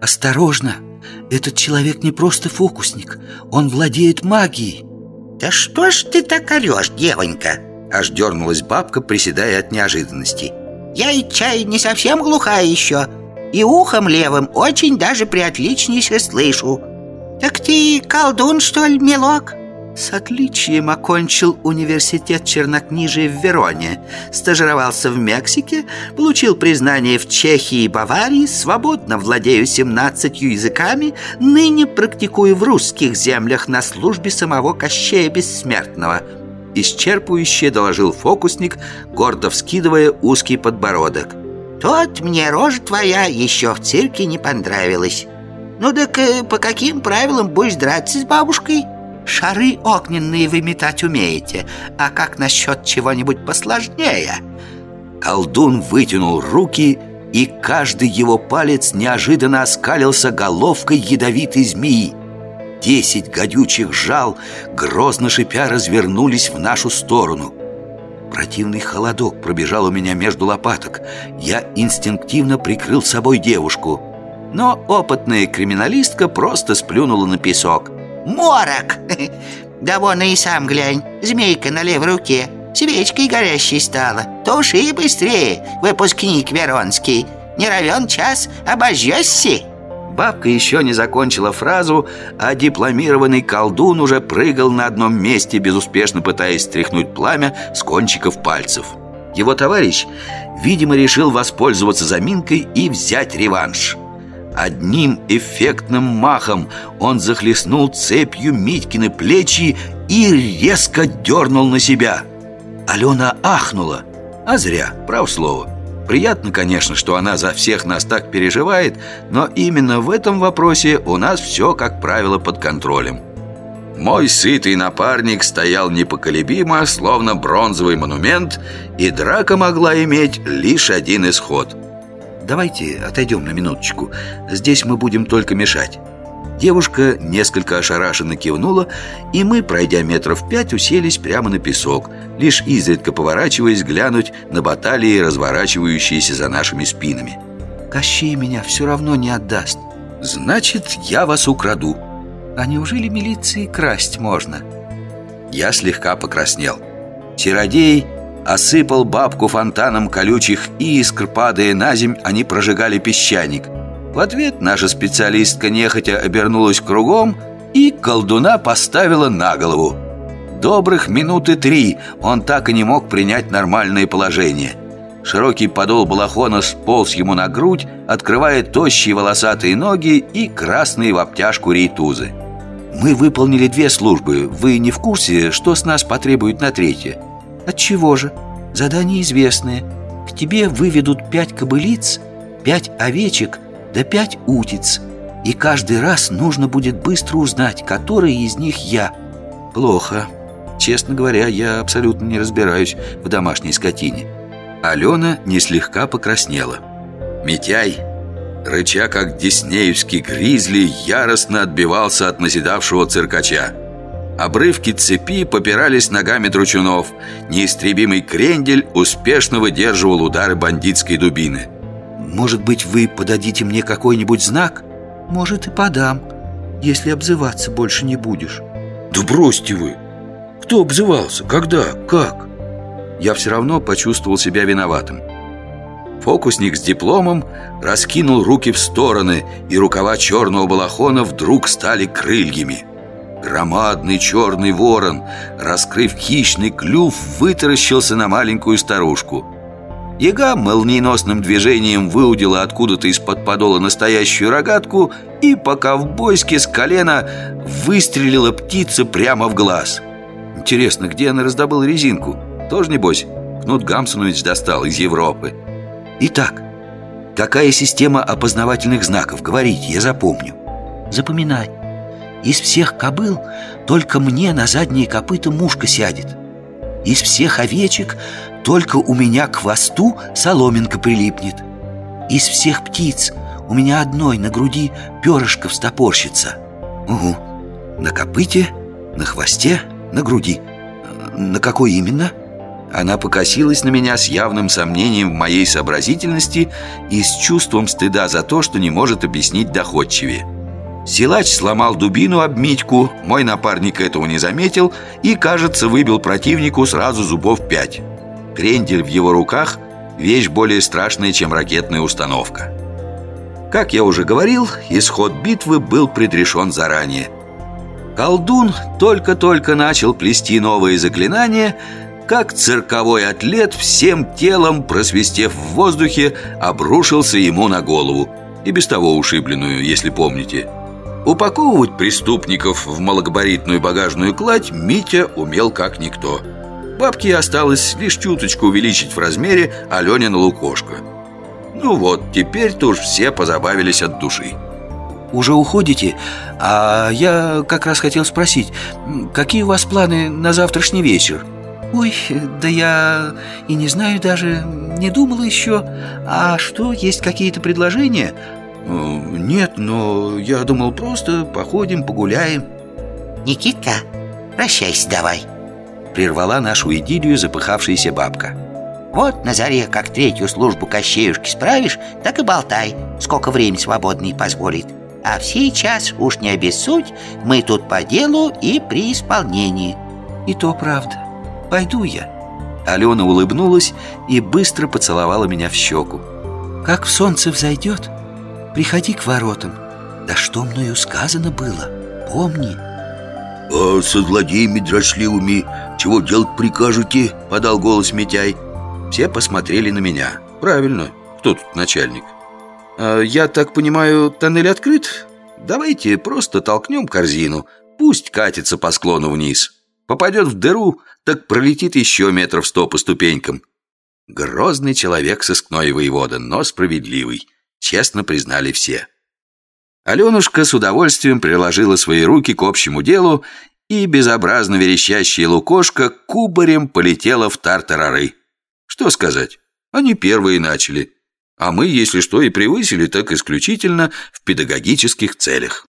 Осторожно! Этот человек не просто фокусник Он владеет магией Да что ж ты так орешь, девонька? Аж дернулась бабка, приседая от неожиданности Я и чай не совсем глухая еще И ухом левым очень даже приотличнейше слышу Так ты колдун, что ли, милок? С отличием окончил университет чернокнижия в Вероне Стажировался в Мексике Получил признание в Чехии и Баварии Свободно владею 17 языками Ныне практикую в русских землях На службе самого Кощея Бессмертного. Исчерпывающе доложил фокусник Гордо вскидывая узкий подбородок. Тот мне рожа твоя еще в цирке не понравилась. Ну так э, по каким правилам будешь драться с бабушкой? Шары огненные вы метать умеете. А как насчет чего-нибудь посложнее? Колдун вытянул руки И каждый его палец неожиданно оскалился головкой ядовитой змеи. Десять гадючих жал, грозно шипя, развернулись в нашу сторону. Противный холодок пробежал у меня между лопаток. Я инстинктивно прикрыл собой девушку. Но опытная криминалистка просто сплюнула на песок Морок! Да вон и сам глянь, змейка на левой руке Свечкой горящей стала Туши быстрее, выпускник Веронский Не равен час, обожжешься Бабка еще не закончила фразу, а дипломированный колдун уже прыгал на одном месте, безуспешно пытаясь стряхнуть пламя с кончиков пальцев. Его товарищ, видимо, решил воспользоваться заминкой и взять реванш – Одним эффектным махом он захлестнул цепью Митькины плечи и резко дернул на себя. Алена ахнула, а зря, прав слово. Приятно, конечно, что она за всех нас так переживает, но именно в этом вопросе у нас все, как правило, под контролем. Мой сытый напарник стоял непоколебимо, словно бронзовый монумент, и драка могла иметь лишь один исход – давайте отойдем на минуточку. Здесь мы будем только мешать». Девушка несколько ошарашенно кивнула, и мы, пройдя метров пять, уселись прямо на песок, лишь изредка поворачиваясь глянуть на баталии, разворачивающиеся за нашими спинами. «Кощей меня все равно не отдаст». «Значит, я вас украду». «А неужели милиции красть можно?» Я слегка покраснел. Чародей осыпал бабку фонтаном колючих искр, падая на земь, они прожигали песчаник. В ответ наша специалистка нехотя обернулась кругом и колдуна поставила на голову. Добрых минуты три он так и не мог принять нормальное положение. Широкий подол балахона сполз ему на грудь, открывая тощие волосатые ноги и красные в обтяжку рейтузы. «Мы выполнили две службы. Вы не в курсе, что с нас потребуют на третье?» Отчего же? Задание известное. К тебе выведут пять кобылиц, пять овечек да пять утиц. И каждый раз нужно будет быстро узнать, который из них я. Плохо. Честно говоря, я абсолютно не разбираюсь в домашней скотине. Алена не слегка покраснела. Митяй, рыча как диснеевский гризли, яростно отбивался от наседавшего циркача. Обрывки цепи попирались ногами дручунов Неистребимый крендель успешно выдерживал удары бандитской дубины «Может быть, вы подадите мне какой-нибудь знак?» «Может, и подам, если обзываться больше не будешь» «Да бросьте вы! Кто обзывался? Когда? Как?» Я все равно почувствовал себя виноватым Фокусник с дипломом раскинул руки в стороны И рукава черного балахона вдруг стали крыльями Громадный черный ворон, раскрыв хищный клюв, вытаращился на маленькую старушку. Яга молниеносным движением выудила откуда-то из-под подола настоящую рогатку и по-ковбойски с колена выстрелила птица прямо в глаз. Интересно, где она раздобыла резинку? Тоже, небось, Кнут Гамсонович достал из Европы. Итак, какая система опознавательных знаков? Говорите, я запомню. Запоминай. Из всех кобыл только мне на задние копыта мушка сядет. Из всех овечек только у меня к хвосту соломинка прилипнет. Из всех птиц у меня одной на груди перышко встопорщится. Угу, на копыте, на хвосте, на груди. На какой именно? Она покосилась на меня с явным сомнением в моей сообразительности и с чувством стыда за то, что не может объяснить доходчивее. Силач сломал дубину об Митьку, мой напарник этого не заметил и, кажется, выбил противнику сразу зубов пять. Крендель в его руках – вещь более страшная, чем ракетная установка. Как я уже говорил, исход битвы был предрешен заранее. Колдун только-только начал плести новые заклинания – как цирковой атлет всем телом, просвистев в воздухе, обрушился ему на голову И без того ушибленную, если помните Упаковывать преступников в малогабаритную багажную кладь Митя умел как никто Бабке осталось лишь чуточку увеличить в размере Аленина лукошко Ну вот, теперь-то уж все позабавились от души уже уходите? А я как раз хотел спросить, какие у вас планы на завтрашний вечер? Ой, да я и не знаю даже, не думала еще А что, есть какие-то предложения? Нет, но я думал просто походим, погуляем. Никитка, прощайся давай. Прервала нашу идиллию запыхавшаяся бабка. Вот на заре, как третью службу Кощеюшки справишь, так и болтай Сколько времени свободный позволит. А в сей час, уж не обессудь, мы тут по делу и при исполнении. И то правда. Пойду я. Алена улыбнулась и быстро поцеловала меня в щеку. Как в солнце взойдет, приходи к воротам. Да что мною сказано было, помни А со злодеями дрочливыми чего делать прикажете? Подал голос Митяй. Все посмотрели на меня. Правильно, кто тут начальник? А, я так понимаю, тоннель открыт? Давайте просто толкнем корзину. Пусть катится по склону вниз. Попадет в дыру, так пролетит еще метров сто по ступенькам. Грозный человек сыскной воевода, но справедливый, честно признали все. Аленушка с удовольствием приложила свои руки к общему делу, и безобразно верещащая лукошка кубарем полетела в тартарары. Что сказать, они первые начали, а мы, если что и превысили, так исключительно в педагогических целях.